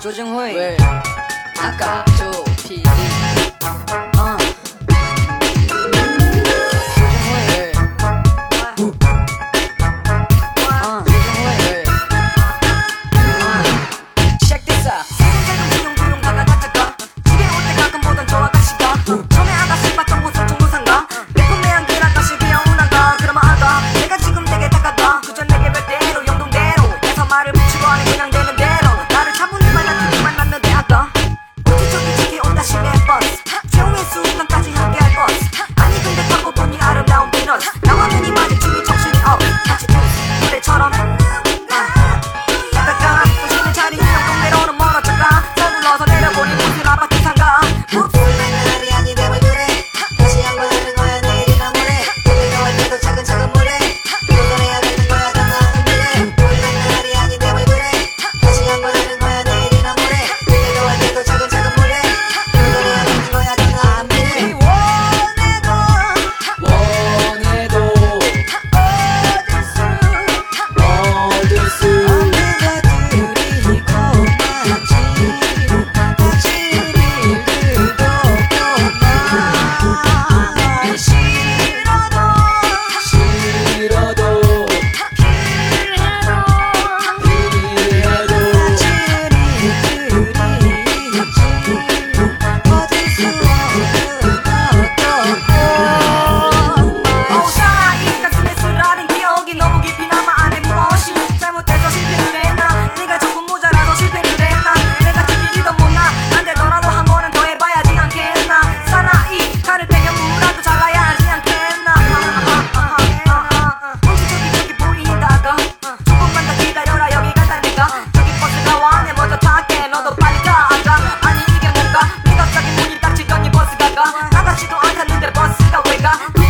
周正辉喂，阿嘎就 P Venga.